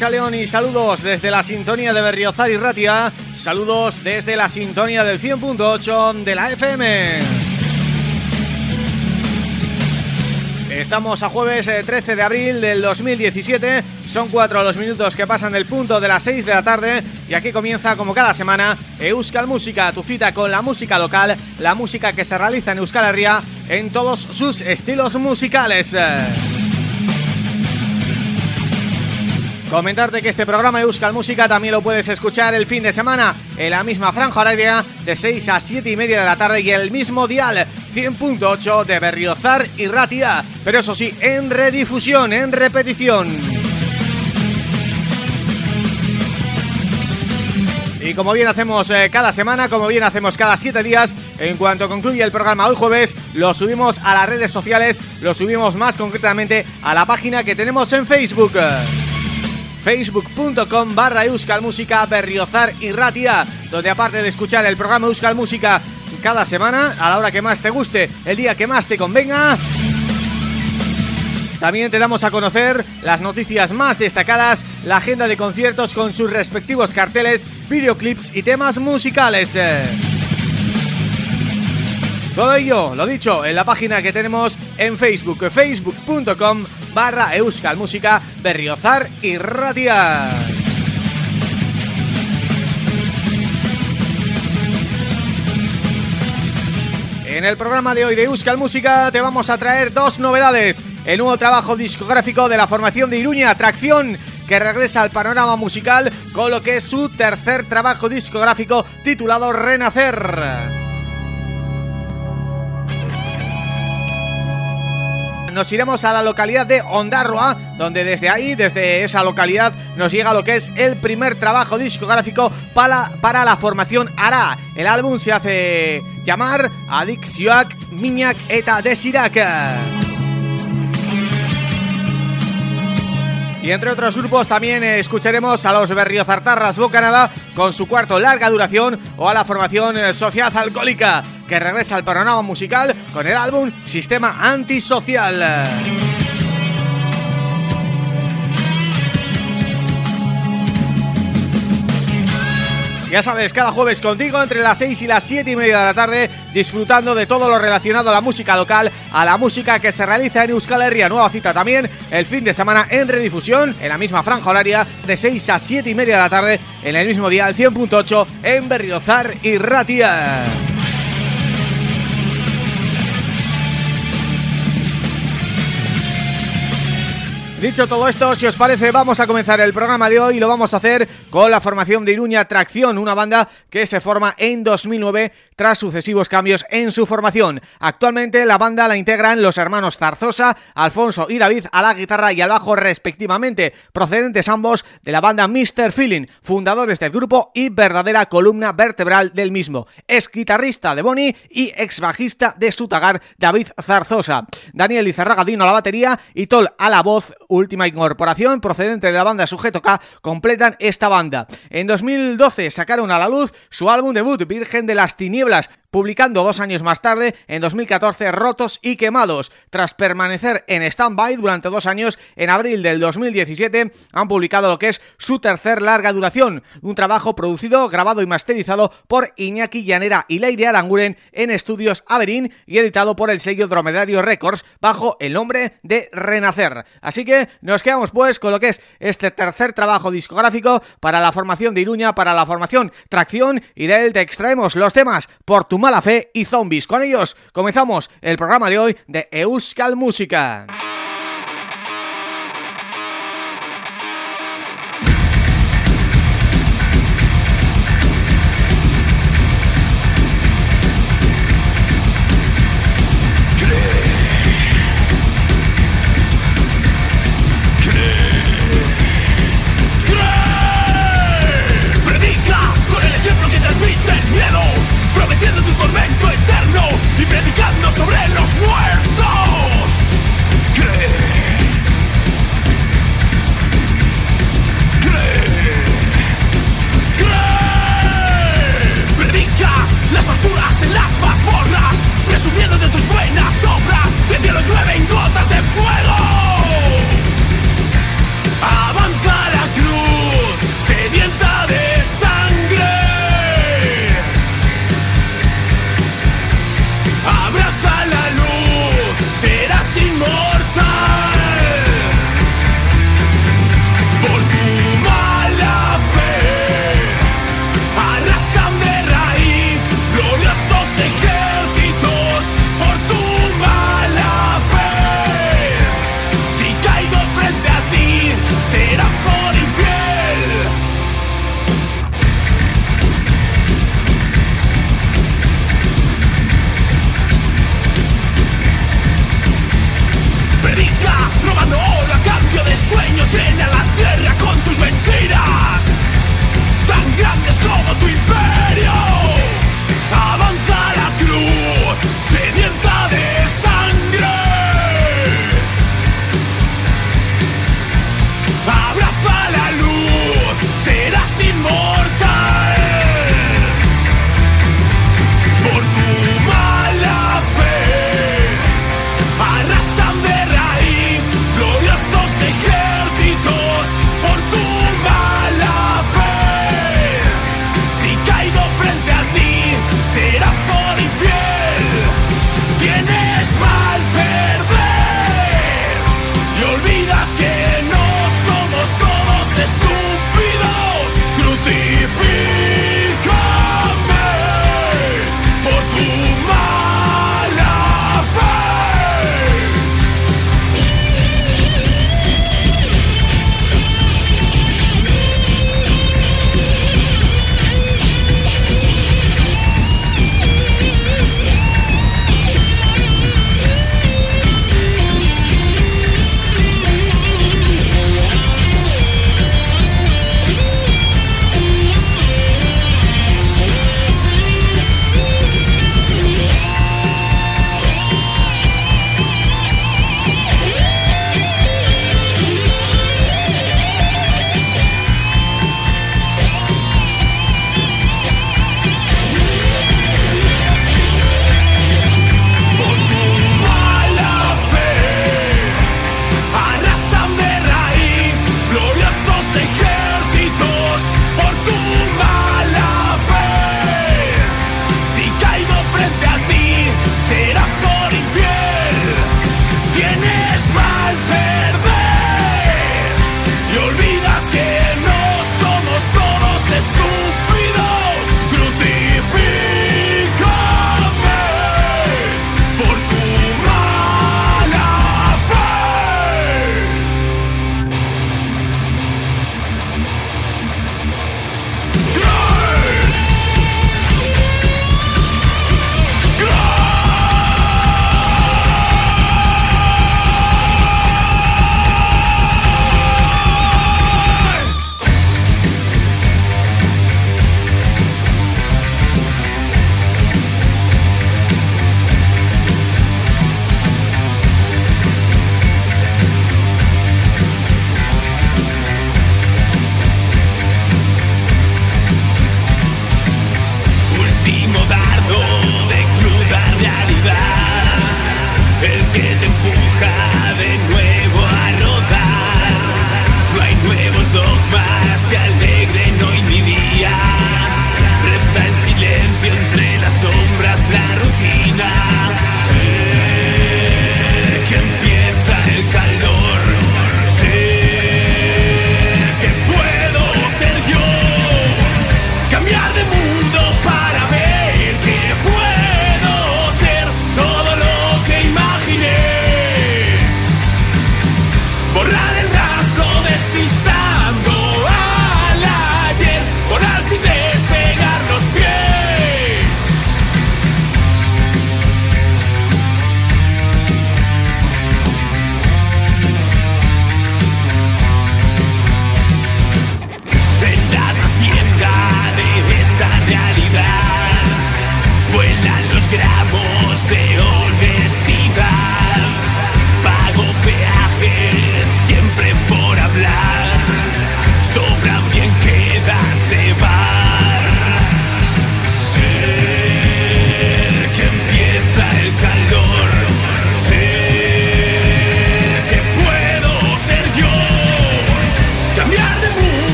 Y saludos desde la sintonía de Berriozar y Ratia. Saludos desde la sintonía del 100.8 de la FM Estamos a jueves 13 eh, de abril del 2017 Son cuatro los minutos que pasan del punto de las 6 de la tarde. Y aquí comienza como cada semana Euskal Música Tu cita con la música local La música que se realiza en Euskal Herria En todos sus estilos musicales Comentarte que este programa de Euskal Música también lo puedes escuchar el fin de semana en la misma franja horaria de 6 a 7 y media de la tarde y el mismo dial 100.8 de Berriozar y Ratia, pero eso sí, en redifusión, en repetición. Y como bien hacemos eh, cada semana, como bien hacemos cada 7 días, en cuanto concluye el programa hoy jueves, lo subimos a las redes sociales, lo subimos más concretamente a la página que tenemos en Facebook facebook.com barra Euskal Música Berriozar y Ratia, donde aparte de escuchar el programa Euskal Música cada semana, a la hora que más te guste, el día que más te convenga, también te damos a conocer las noticias más destacadas, la agenda de conciertos con sus respectivos carteles, videoclips y temas musicales. Todo ello, lo dicho, en la página que tenemos en Facebook, facebook.com barra Euskal Música Berriozar y Radia. En el programa de hoy de Euskal Música te vamos a traer dos novedades el nuevo trabajo discográfico de la formación de Iruña, Atracción, que regresa al panorama musical con lo que es su tercer trabajo discográfico titulado Renacer. Nos iremos a la localidad de Ondarroa, donde desde ahí, desde esa localidad, nos llega lo que es el primer trabajo discográfico para, para la formación Ara. El álbum se hace llamar Adiccionak Miñak eta Desirac. Y entre otros grupos también escucharemos a los Berriozartarras Bocanada con su cuarto larga duración o a la formación Sociedad Alcohólica que regresa al panorama musical con el álbum Sistema Antisocial. Ya sabes, cada jueves contigo entre las 6 y las 7 y media de la tarde disfrutando de todo lo relacionado a la música local, a la música que se realiza en Euskal Herria. Nueva cita también el fin de semana en redifusión, en la misma franja horaria de 6 a 7 y media de la tarde, en el mismo día, el 100.8 en Berriozar y Ratia. Dicho todo esto, si os parece, vamos a comenzar el programa de hoy y lo vamos a hacer con la formación de Iruña Tracción, una banda que se forma en 2009 tras sucesivos cambios en su formación. Actualmente la banda la integran los hermanos Zarzosa, Alfonso y David a la guitarra y al bajo respectivamente, procedentes ambos de la banda Mr. Feeling, fundadores del grupo y verdadera columna vertebral del mismo. Es guitarrista de Boni y ex bajista de Sutagar, David Zarzosa. Daniel Izarragadino a la batería y Tol a la voz última incorporación procedente de la banda Sujeto K, completan esta banda. En 2012 sacaron a la luz su álbum debut Virgen de las Tinieblas, publicando dos años más tarde, en 2014, Rotos y Quemados. Tras permanecer en stand-by durante dos años, en abril del 2017 han publicado lo que es su tercer larga duración, un trabajo producido, grabado y masterizado por Iñaki Llanera y Leire Aranguren en Estudios Averín y editado por el sello Dromedario Records bajo el nombre de Renacer. Así que nos quedamos pues con lo que es este tercer trabajo discográfico para la formación de Iruña, para la formación Tracción y de él te extraemos los temas Por tu mala fe y zombies. Con ellos comenzamos el programa de hoy de Euskal Música.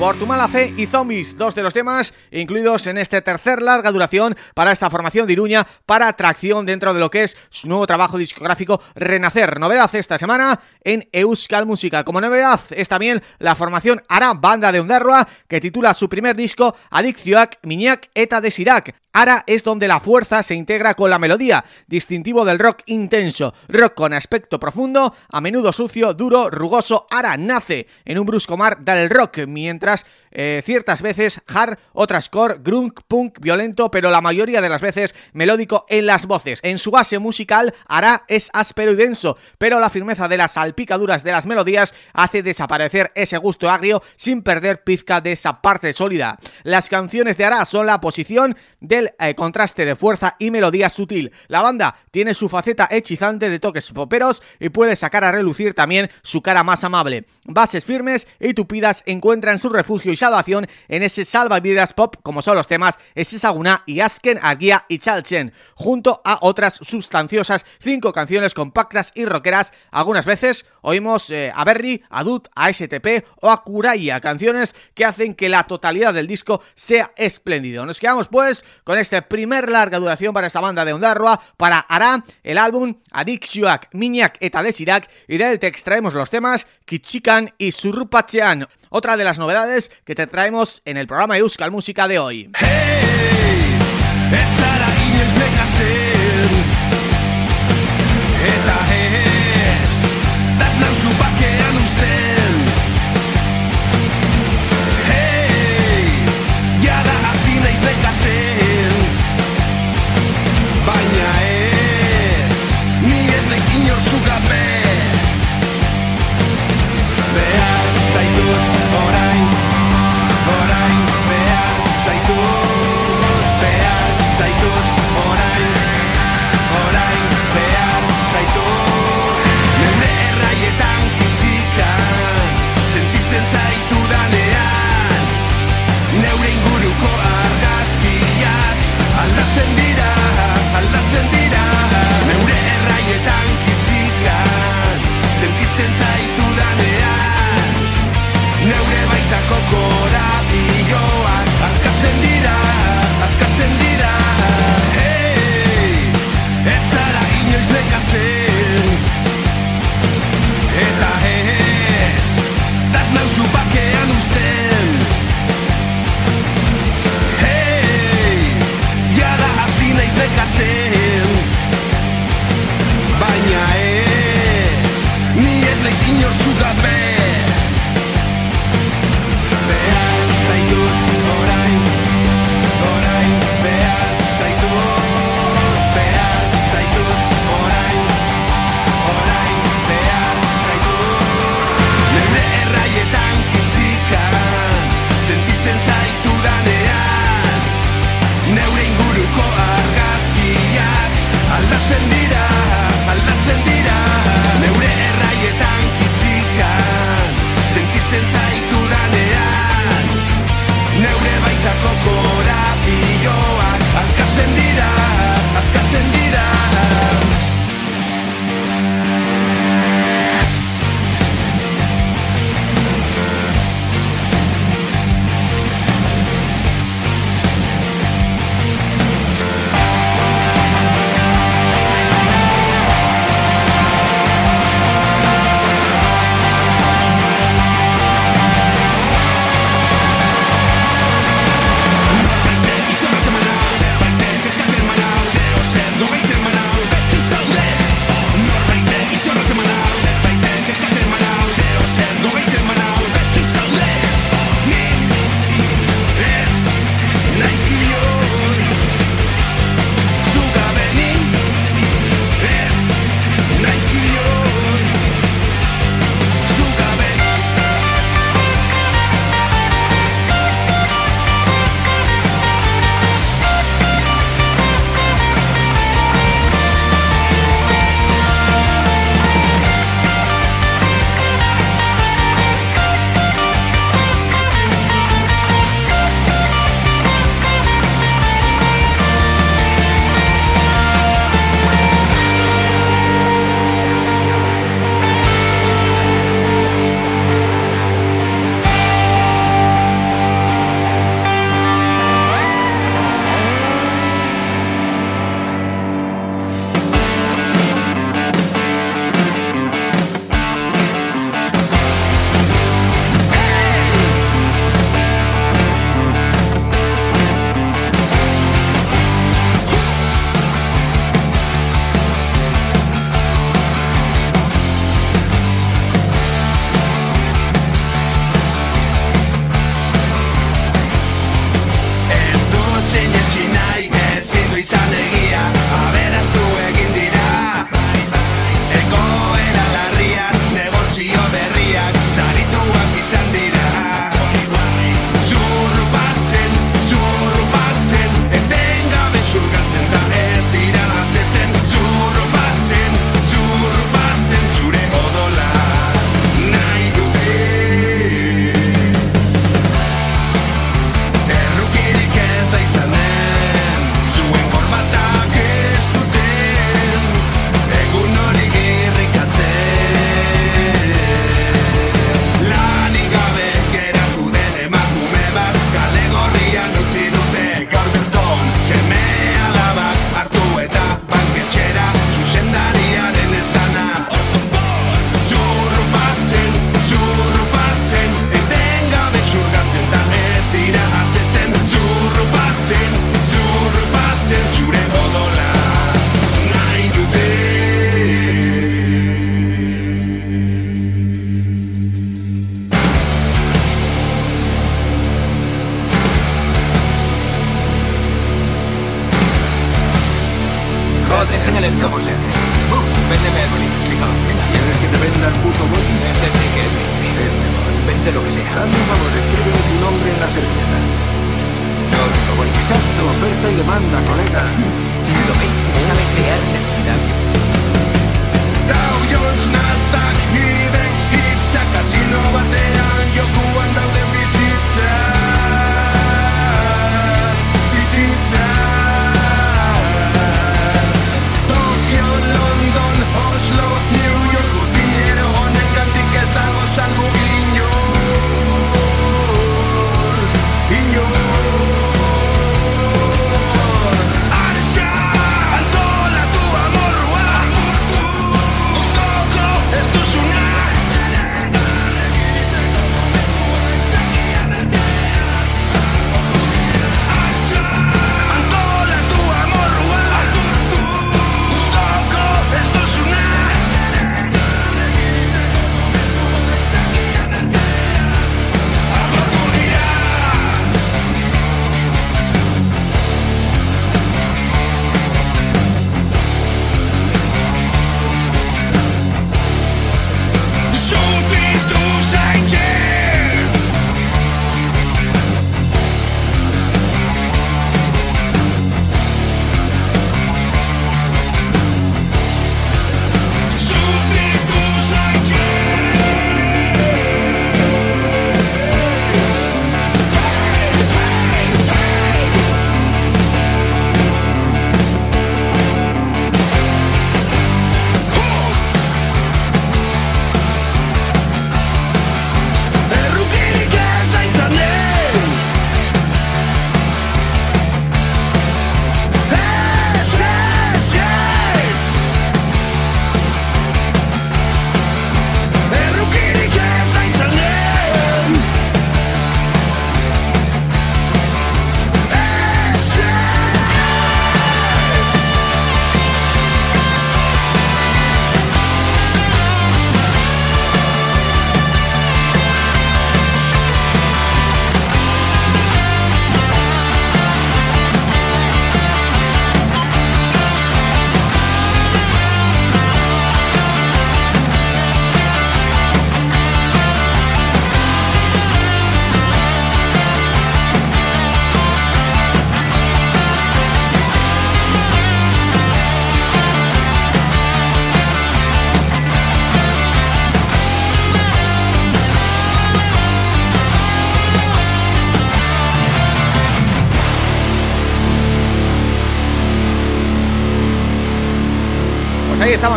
Por tu mala fe y zombies, dos de los temas incluidos en este tercer larga duración para esta formación de Iruña para atracción dentro de lo que es su nuevo trabajo discográfico Renacer. Novedad esta semana en Euskal Música. Como novedad es también la formación Ara Banda de Ondarroa que titula su primer disco Adiczioak Miñak Eta Desirac. Ara es donde la fuerza se integra con la melodía, distintivo del rock intenso, rock con aspecto profundo, a menudo sucio, duro, rugoso. Ara nace en un brusco mar del rock, mientras eh, ciertas veces hard, otras core, grunk, punk, violento, pero la mayoría de las veces melódico en las voces. En su base musical, Ara es áspero y denso, pero la firmeza de las salpicaduras de las melodías hace desaparecer ese gusto agrio sin perder pizca de esa parte sólida. Las canciones de Ara son la posición del eh, contraste de fuerza y melodía sutil. La banda tiene su faceta hechizante de toques poperos y puede sacar a relucir también su cara más amable. Bases firmes y tupidas encuentran su refugio y salvación en ese salvavidas pop como son los temas Esesaguna y Asken, Aguía y Chalchen, junto a otras sustanciosas cinco canciones compactas y rockeras. Algunas veces oímos eh, a Berry, a Dut, a STP o a Kuraya, canciones que hacen que la totalidad del disco sea espléndido. Nos quedamos pues con este primer larga duración para esta banda de Ondarroa, para Ara, el álbum Adixioak, Miñak eta Desirac y de él te extraemos los temas Kichikan y Surrupachean. Otra de las novedades que te traemos en el programa Euskal Música de hoy.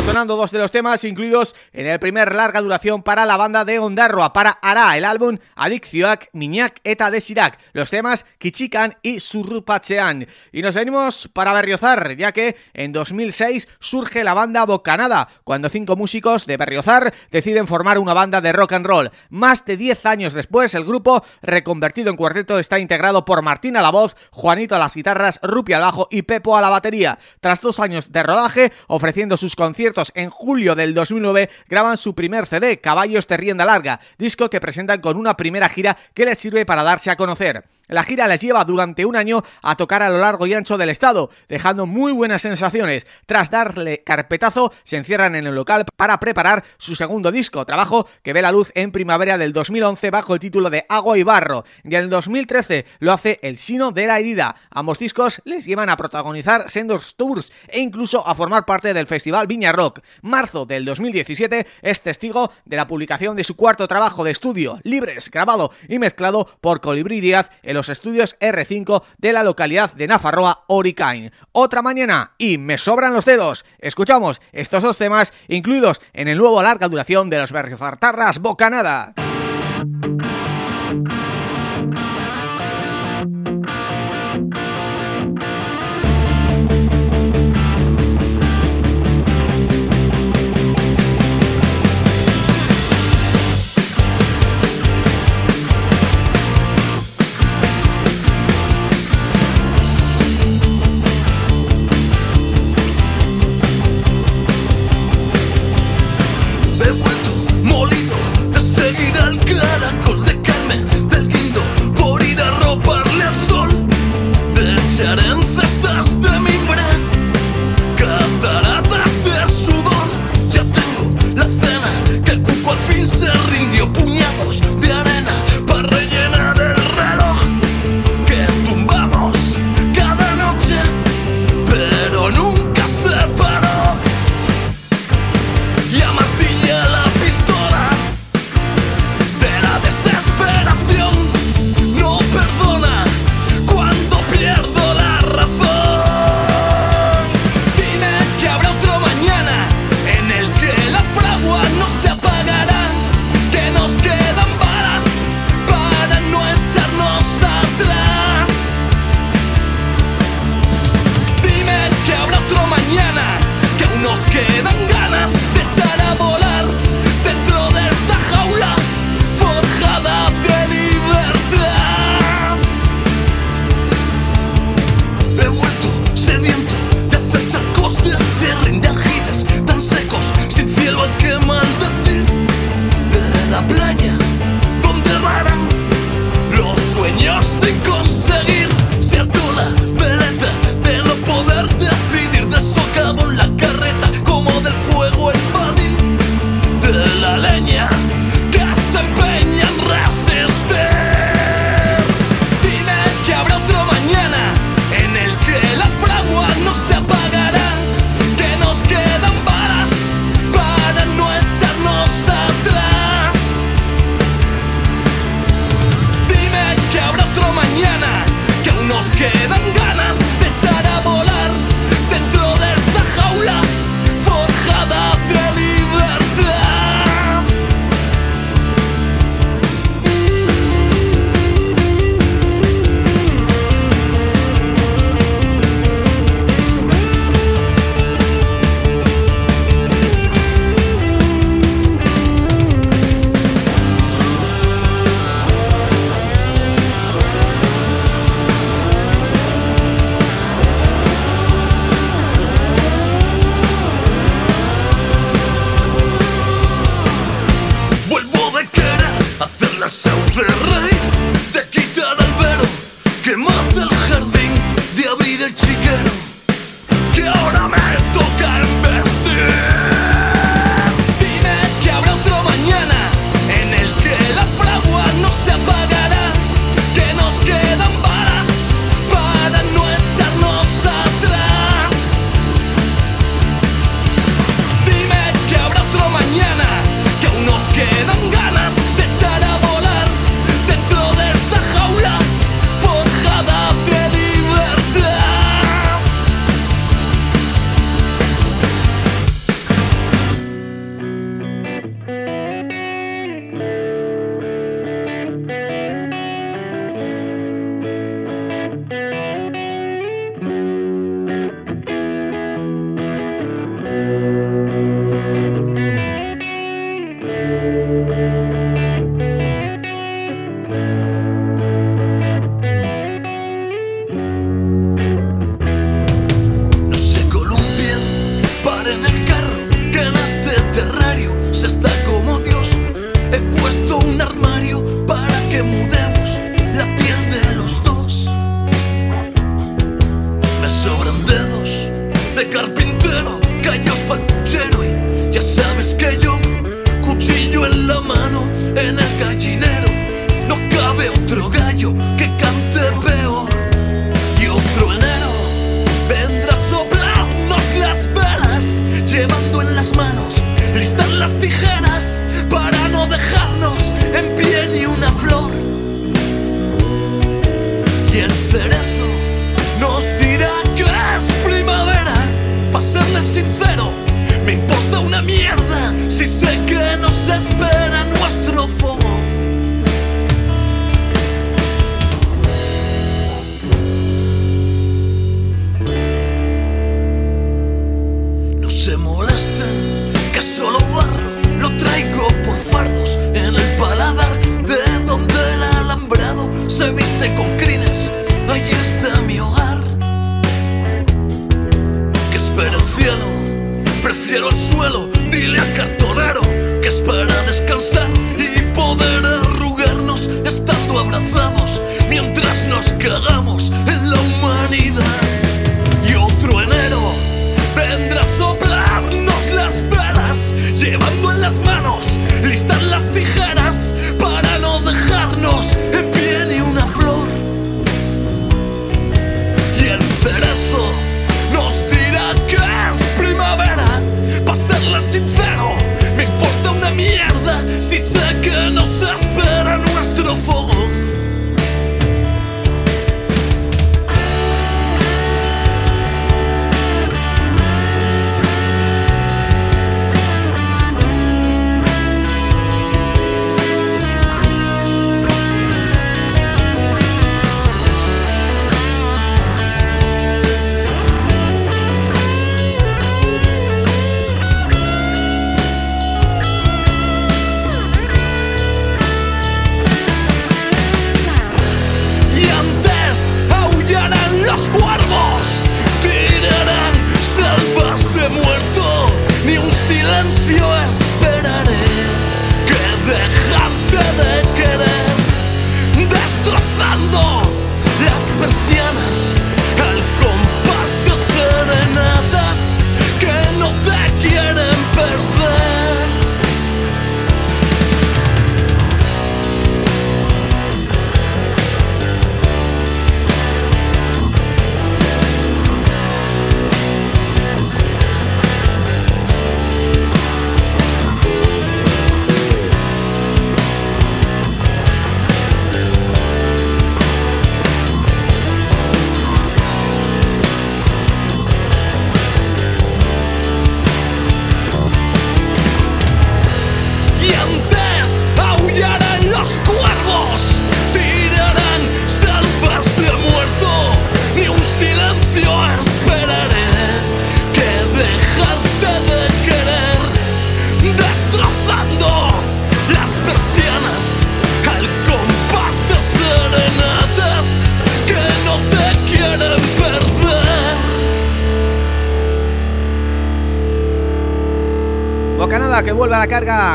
Sonando dos de los temas incluidos en el primer larga duración para la banda de Ondarroa, para Ara, el álbum Adiczioak, Miñak eta Desirac, los temas Kichikan y Surrupachean. Y nos venimos para Berriozar, ya que en 2006 surge la banda Bocanada, cuando cinco músicos de Berriozar deciden formar una banda de rock and roll. Más de 10 años después, el grupo, reconvertido en cuarteto, está integrado por Martín a la voz, Juanito a las guitarras, Rupi al bajo y Pepo a la batería. Tras dos años de rodaje, ofreciendo sus conciertos en julio del 2009 graban su primer CD, Caballos de Rienda Larga, disco que presentan con una primera gira que les sirve para darse a conocer. La gira les lleva durante un año a tocar a lo largo y ancho del estado, dejando muy buenas sensaciones. Tras darle carpetazo, se encierran en el local para preparar su segundo disco, trabajo que ve la luz en primavera del 2011 bajo el título de Agua y Barro. Y en el 2013 lo hace El Sino de la Herida. Ambos discos les llevan a protagonizar sendos tours e incluso a formar parte del festival Viña Rock. Marzo del 2017 es testigo de la publicación de su cuarto trabajo de estudio, Libres, grabado y mezclado por Colibrí Díaz en los estudios R5 de la localidad de Nafarroa, Oricain. Otra mañana y me sobran los dedos. Escuchamos estos dos temas incluidos en el nuevo larga duración de los Berriozartarras Bocanada.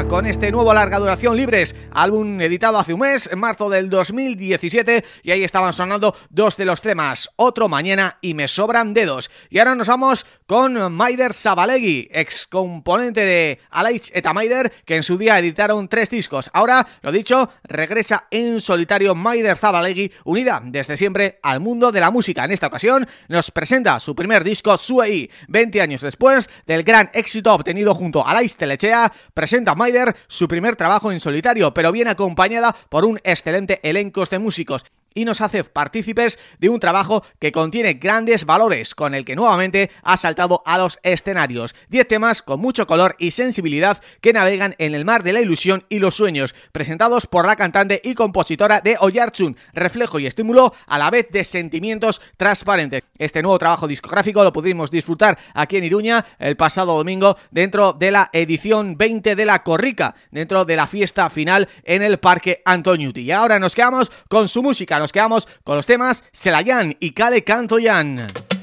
Con este nuevo larga duración Libres, álbum editado hace un mes, en marzo del 2017, y ahí estaban sonando dos de los temas, Otro Mañana y Me Sobran Dedos. Y ahora nos vamos con Maider Zabalegui, ex componente de Alaich eta Maider, que en su día editaron tres discos. Ahora, lo dicho, regresa en solitario Maider Zabalegui, unida desde siempre al mundo de la música. En esta ocasión nos presenta su primer disco, Suei, 20 años después del gran éxito obtenido junto a Alaiz Telechea, presenta Maider su primer trabajo en solitario, pero viene acompañada por un excelente elenco de músicos y nos hace partícipes de un trabajo que contiene grandes valores, con el que nuevamente ha saltado a los escenarios. 10 temas con mucho color y sensibilidad que navegan en el mar de la ilusión y los sueños, presentados por la cantante y compositora de Oyartsun, reflejo y estímulo a la vez de sentimientos transparentes. Este nuevo trabajo discográfico lo pudimos disfrutar aquí en Iruña el pasado domingo dentro de la edición 20 de la Corrica, dentro de la fiesta final en el Parque Antoniuti. Y ahora nos quedamos con su música, nos quedamos con los temas Selayan y Kale Cantoyan.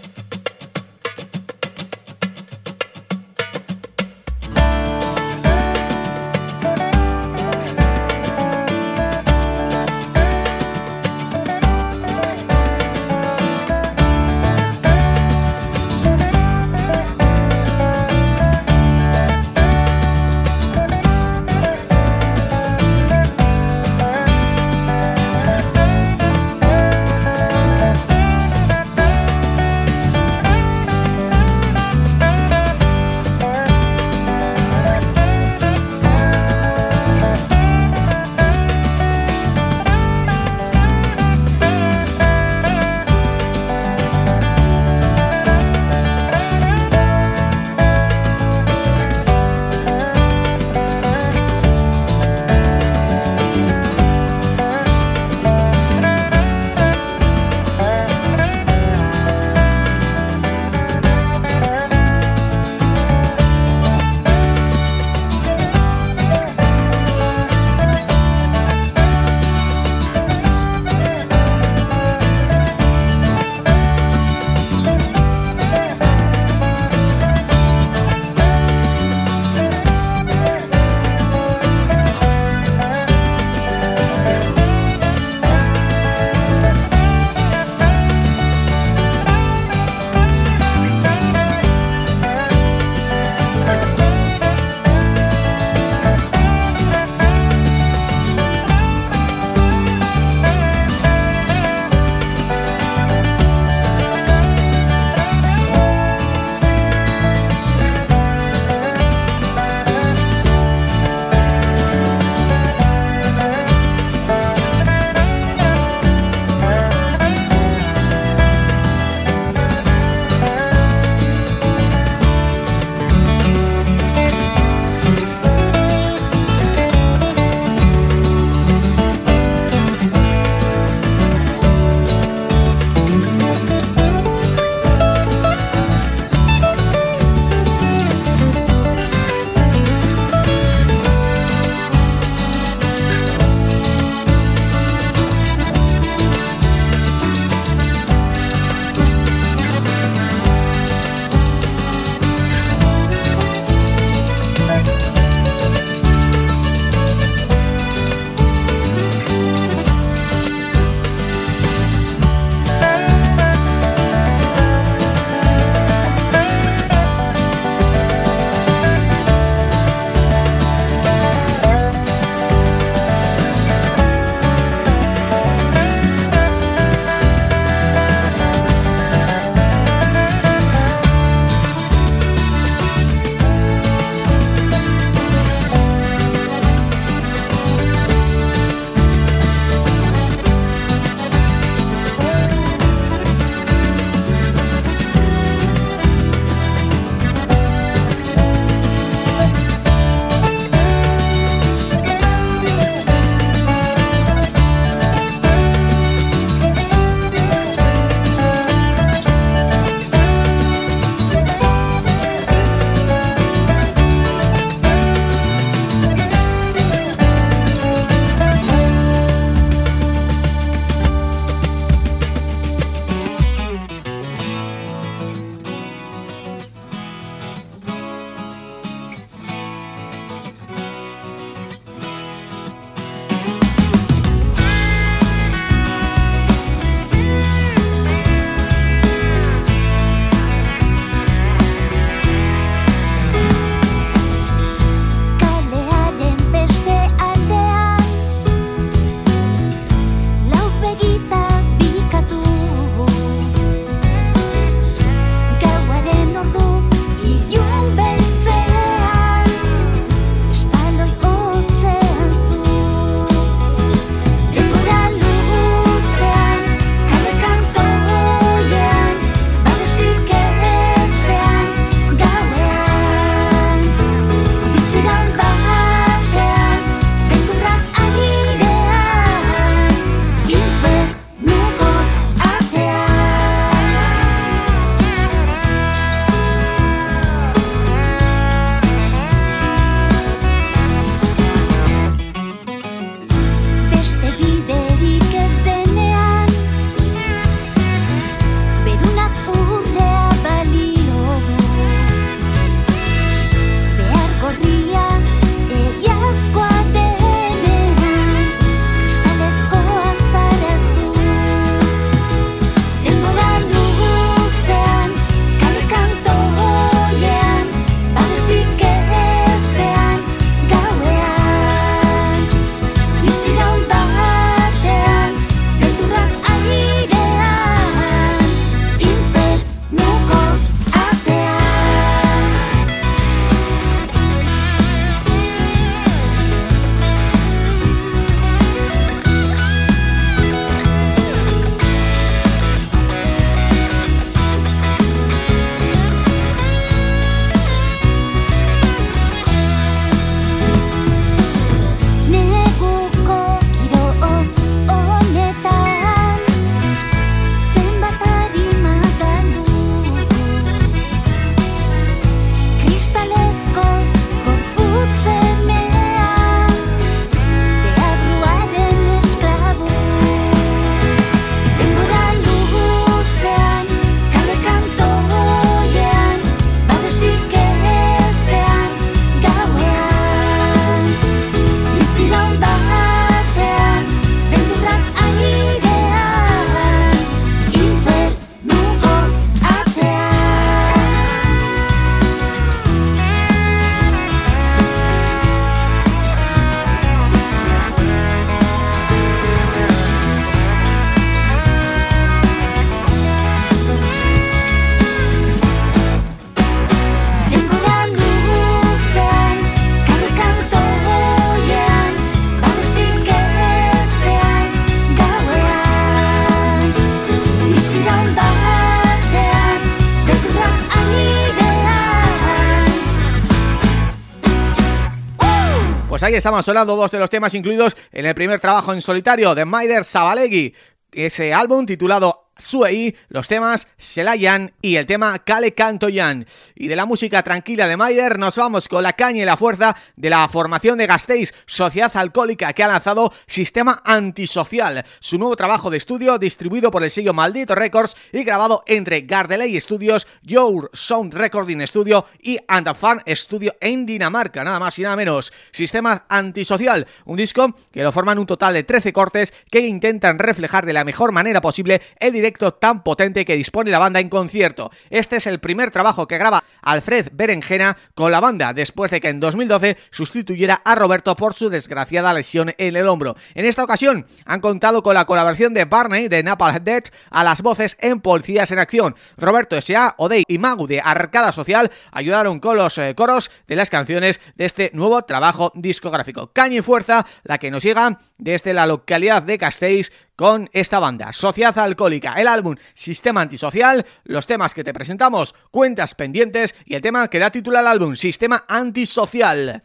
Ahí estamos sonando dos de los temas incluidos en el primer trabajo en solitario de Maider Sabalegui, ese álbum titulado Suei, los temas Selayan y el tema Kale Cantoyan. Y de la música tranquila de Maider nos vamos con la caña y la fuerza de la formación de Gasteiz, Sociedad Alcohólica, que ha lanzado Sistema Antisocial, su nuevo trabajo de estudio distribuido por el sello Maldito Records y grabado entre Gardeley Studios, Your Sound Recording Studio y Andafan Studio en Dinamarca, nada más y nada menos. Sistema Antisocial, un disco que lo forman un total de 13 cortes que intentan reflejar de la mejor manera posible el directo tan potente que dispone la banda en concierto. Este es el primer trabajo que graba Alfred Berenjena con la banda después de que en 2012 sustituyera a Roberto por su desgraciada lesión en el hombro. En esta ocasión han contado con la colaboración de Barney de Napalm Dead a las voces en Policías en Acción. Roberto S.A., Odey y Magu de Arcada Social ayudaron con los eh, coros de las canciones de este nuevo trabajo discográfico. Caña y fuerza, la que nos llega desde la localidad de Castells con esta banda, Sociedad Alcohólica, el álbum Sistema Antisocial, los temas que te presentamos, Cuentas Pendientes y el tema que da título al álbum, Sistema Antisocial.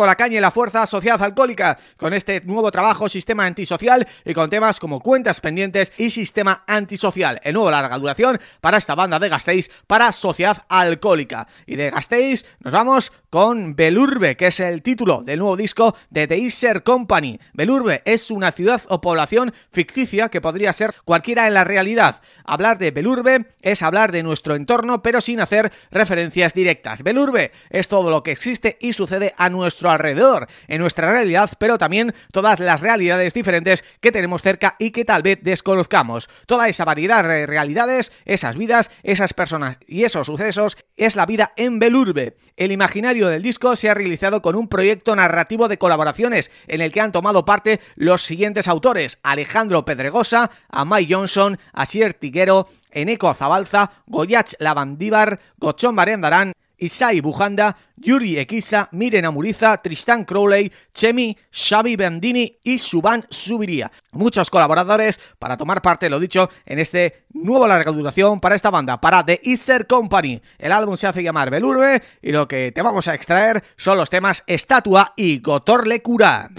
Con la caña y la fuerza Sociedad Alcohólica, con este nuevo trabajo Sistema Antisocial y con temas como Cuentas Pendientes y Sistema Antisocial, el nuevo larga duración para esta banda de Gasteiz para Sociedad Alcohólica. Y de Gasteiz nos vamos con Belurbe, que es el título del nuevo disco de The Iser Company. Belurbe es una ciudad o población ficticia que podría ser cualquiera en la realidad. Hablar de Belurbe es hablar de nuestro entorno, pero sin hacer referencias directas. Belurbe es todo lo que existe y sucede a nuestro alrededor, en nuestra realidad, pero también todas las realidades diferentes que tenemos cerca y que tal vez desconozcamos. Toda esa variedad de realidades, esas vidas, esas personas y esos sucesos es la vida en Belurbe. El imaginario del disco se ha realizado con un proyecto narrativo de colaboraciones en el que han tomado parte los siguientes autores, Alejandro Pedregosa, Amay Johnson, Asier Tiguero, Eneco Zabalza, Goyach Lavandíbar, Gochón Barendarán, Isai Bujanda, Yuri Equiza, Miren Amuriza, Tristan Crowley, Chemi, Xavi Bandini y Suban Subiría. Muchos colaboradores para tomar parte, lo dicho, en este nuevo larga duración para esta banda, para The Easter Company. El álbum se hace llamar Belurbe y lo que te vamos a extraer son los temas Estatua y Gotorle Cura.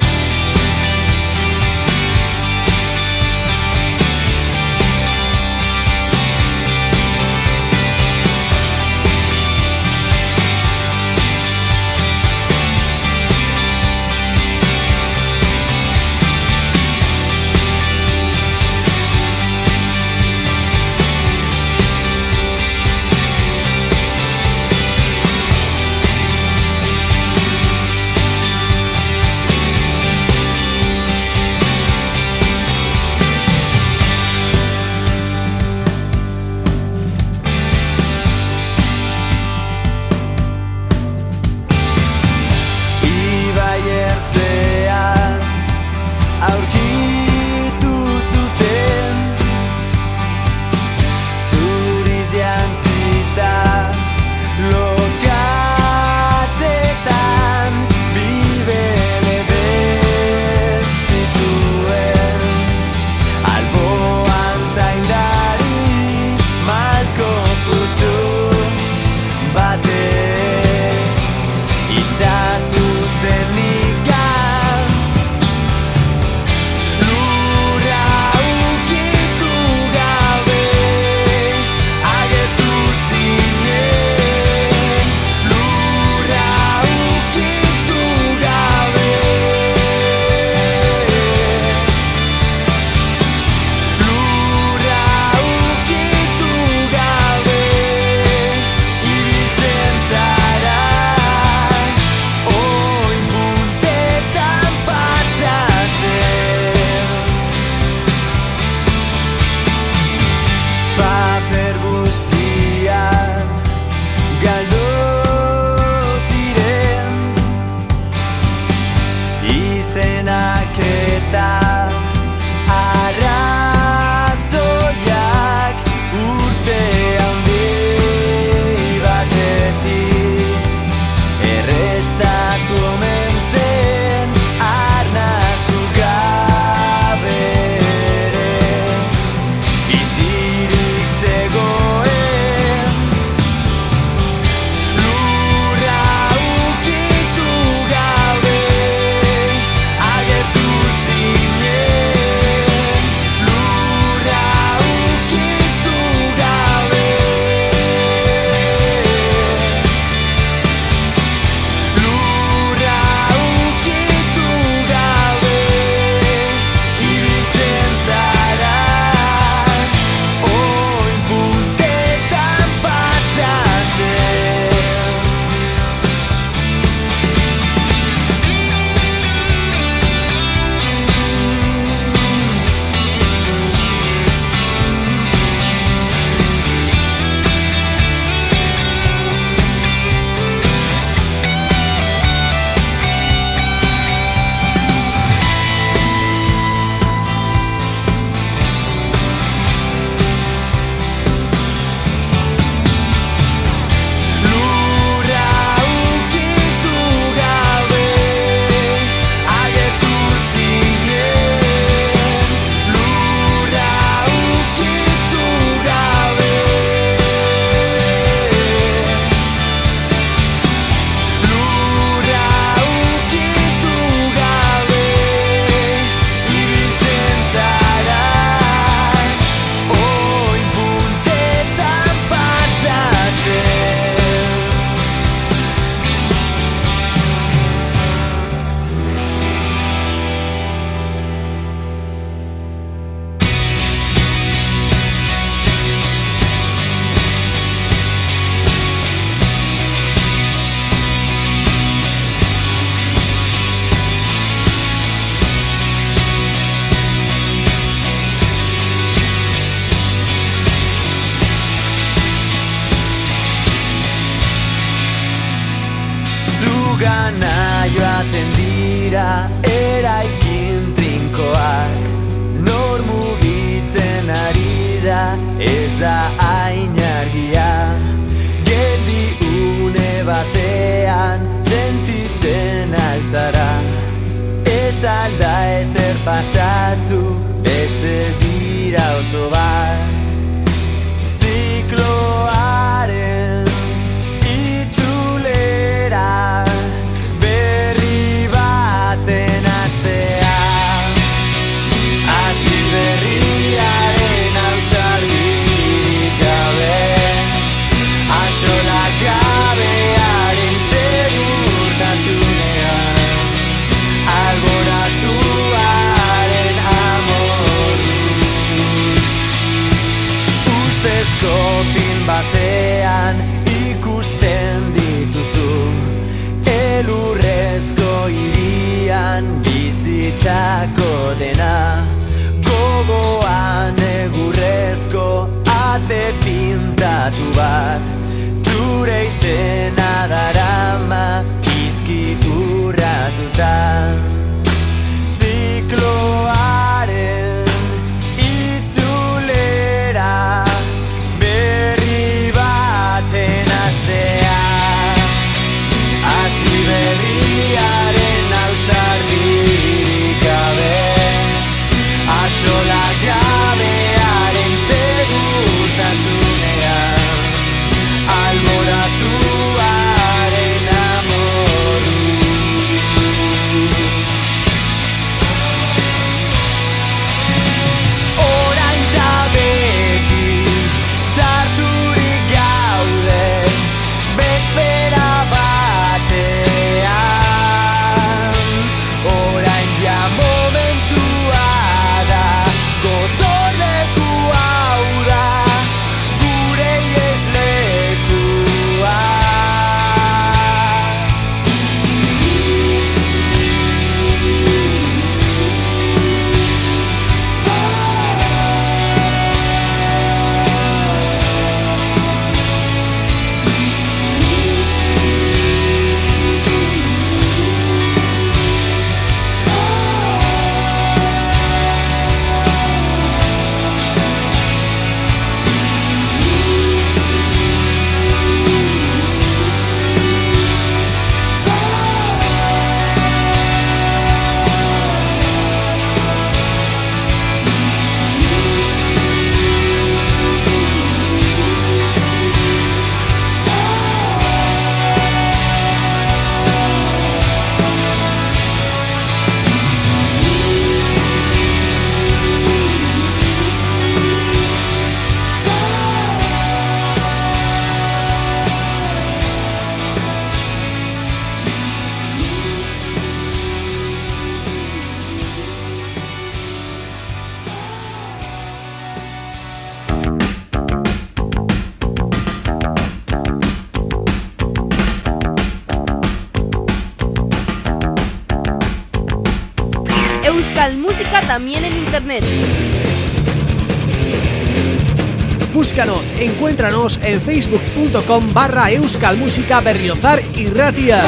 En facebook.com barra euskalmusica berriozar y ratia.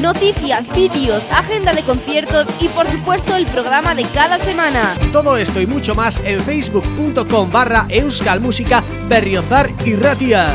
Noticias, vídeos, agenda de conciertos y por supuesto el programa de cada semana. Todo esto y mucho más en facebook.com barra euskalmusica berriozar y ratia.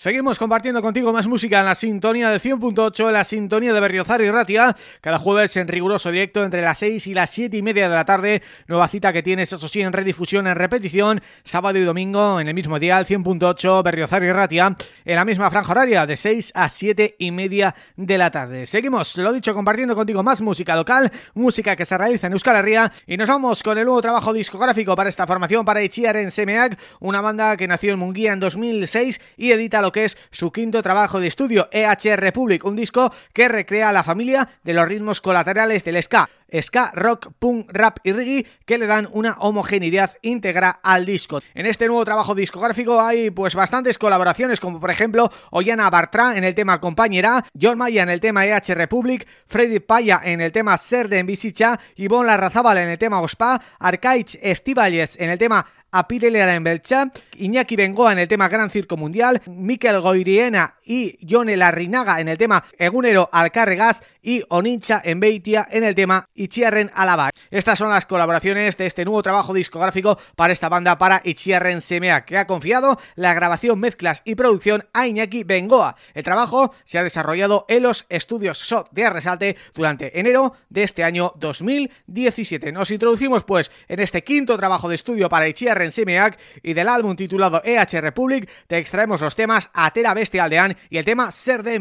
Seguimos compartiendo contigo más música en la sintonía de 100.8, en la sintonía de Berriozar y Ratia, cada jueves en riguroso directo entre las 6 y las 7 y media de la tarde, nueva cita que tienes, eso sí, en redifusión, en repetición, sábado y domingo en el mismo día, 100.8, Berriozar y Ratia, en la misma franja horaria de 6 a 7 y media de la tarde. Seguimos, lo dicho, compartiendo contigo más música local, música que se realiza en Euskal Herria. Y nos vamos con el nuevo trabajo discográfico para esta formación, para Ichiar en Semeag, una banda que nació en Munguía en 2006 y edita que es su quinto trabajo de estudio, EH Republic, un disco que recrea la familia de los ritmos colaterales del ska. Ska, rock, punk, rap y reggae que le dan una homogeneidad íntegra al disco. En este nuevo trabajo discográfico hay pues bastantes colaboraciones como por ejemplo Ollana Bartra en el tema Compañera, John Maya en el tema EH Republic, Freddy Paya en el tema Ser de Envisicha, Ivonne Larrazábal en el tema Ospa, Arcaich Estivales en el tema a en Belcha, Iñaki Bengoa en el tema Gran Circo Mundial, Mikel Goiriena y Yone Larrinaga en el tema Egunero Alcarregas y Onincha en Beitia en el tema Ichiarren Alaba. Estas son las colaboraciones de este nuevo trabajo discográfico para esta banda para Ichiarren Semea, que ha confiado la grabación, mezclas y producción a Iñaki Bengoa. El trabajo se ha desarrollado en los estudios SOT de Arresalte durante enero de este año 2017. Nos introducimos pues en este quinto trabajo de estudio para Ichiarren Rensemeak y del álbum titulado EH Republic te extraemos los temas Atera Bestia Aldean y el tema Ser de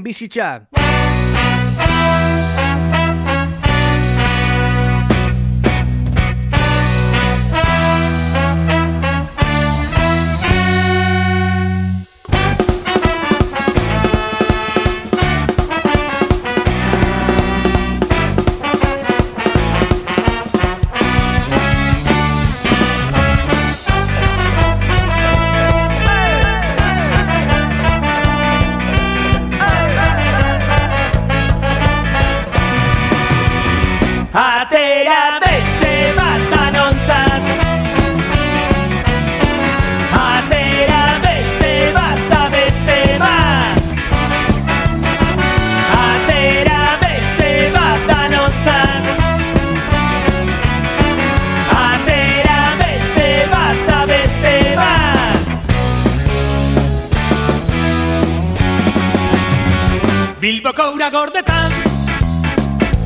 Bilboko gordetan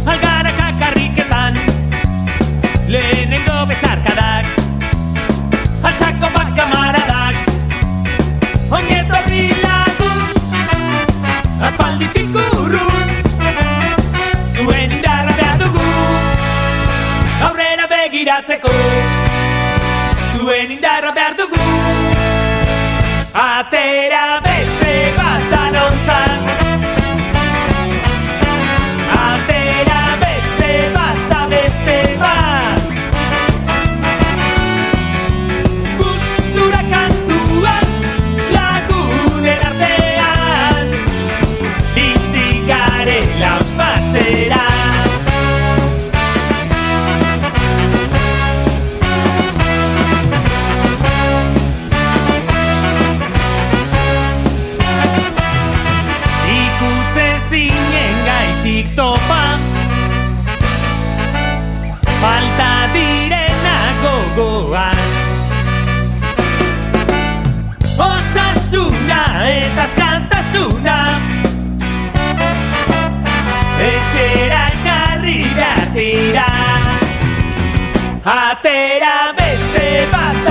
Algara kakarriketan Lehenengo bezarkadak Altxako bat kamaradak Oineto bilagun Aspalditik urrun Zuen indarra behar dugu Aurrera begiratzeko. Zuen indarra behar dugu Atera soilik topa Falta direna gogoan Osasuna eta azkantasuna. Etxera ekarri behar dira. Atera beste bat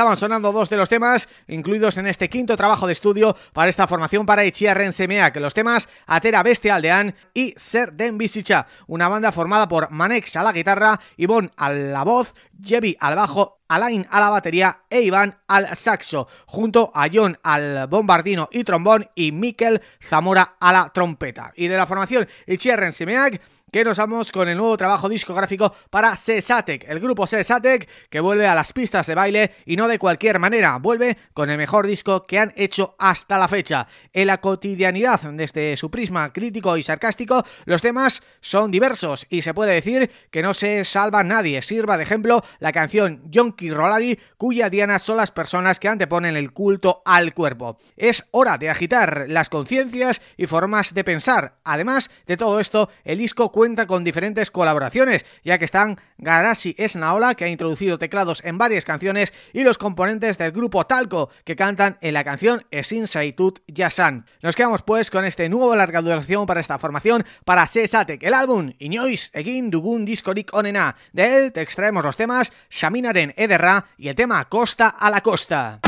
estaban sonando dos de los temas incluidos en este quinto trabajo de estudio para esta formación para Ichiarren que los temas Atera Bestial Aldean y Ser Den una banda formada por Manex a la guitarra, Ivonne a la voz, Jevi al bajo Alain a la batería e Iván al saxo, junto a John al bombardino y trombón y Mikel Zamora a la trompeta. Y de la formación Ichiarren Semeak que nos vamos con el nuevo trabajo discográfico para Sesatec, el grupo Sesatec que vuelve a las pistas de baile y no de cualquier manera, vuelve con el mejor disco que han hecho hasta la fecha. En la cotidianidad, desde su prisma crítico y sarcástico, los temas son diversos y se puede decir que no se salva nadie. Sirva de ejemplo la canción Yonki Rolari, cuya diana son las personas que anteponen el culto al cuerpo. Es hora de agitar las conciencias y formas de pensar. Además de todo esto, el disco cuenta con diferentes colaboraciones, ya que están Garashi Esnaola, que ha introducido teclados en varias canciones, y los componentes del grupo Talco, que cantan en la canción Esin Saitut Yasan. Nos quedamos pues con este nuevo larga duración para esta formación, para Sesatek, el álbum Inois Egin Dugun Discorik Onena. De él te extraemos los temas Shaminaren Ederra y el tema Costa a la Costa.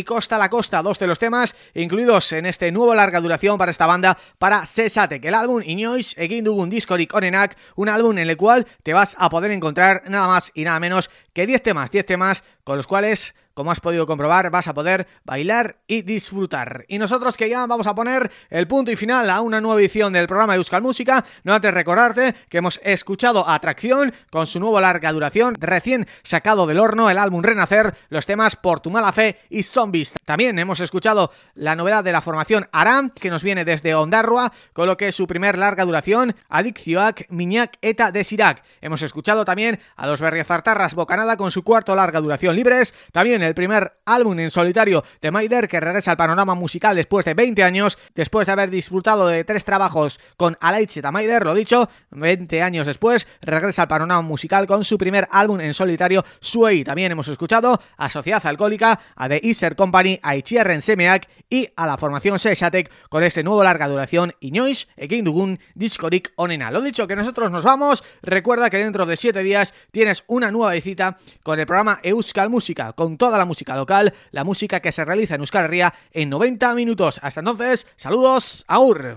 Y Costa la Costa, dos de los temas incluidos en este nuevo larga duración para esta banda para que el álbum Inois egin dugun diskorik onenak, un álbum en el cual te vas a poder encontrar nada más y nada menos que 10 temas, 10 temas con los cuales como has podido comprobar, vas a poder bailar y disfrutar. Y nosotros que ya vamos a poner el punto y final a una nueva edición del programa Euskal Música, no antes recordarte que hemos escuchado Atracción con su nuevo larga duración, recién sacado del horno el álbum Renacer, los temas Por tu mala fe y Zombies. También hemos escuchado la novedad de la formación Aram, que nos viene desde Ondarroa, con lo que es su primer larga duración, Adiczioak, Miñak eta Desirac. Hemos escuchado también a los Berriozartarras Bocanada con su cuarto larga duración Libres, también el primer álbum en solitario de Maider que regresa al panorama musical después de 20 años, después de haber disfrutado de tres trabajos con Alaiche Maider, lo dicho, 20 años después regresa al panorama musical con su primer álbum en solitario Suey. También hemos escuchado a Sociedad Alcohólica, a The Iser Company, a Itxierren Semeak y a la formación Sexatek con ese nuevo larga duración Inoiz, Egin Dugun, Discorik Onena. Lo dicho, que nosotros nos vamos, recuerda que dentro de 7 días tienes una nueva visita con el programa Euskal Música, con la música local, la música que se realiza en Euskal Herria en 90 minutos. Hasta entonces, saludos, aur.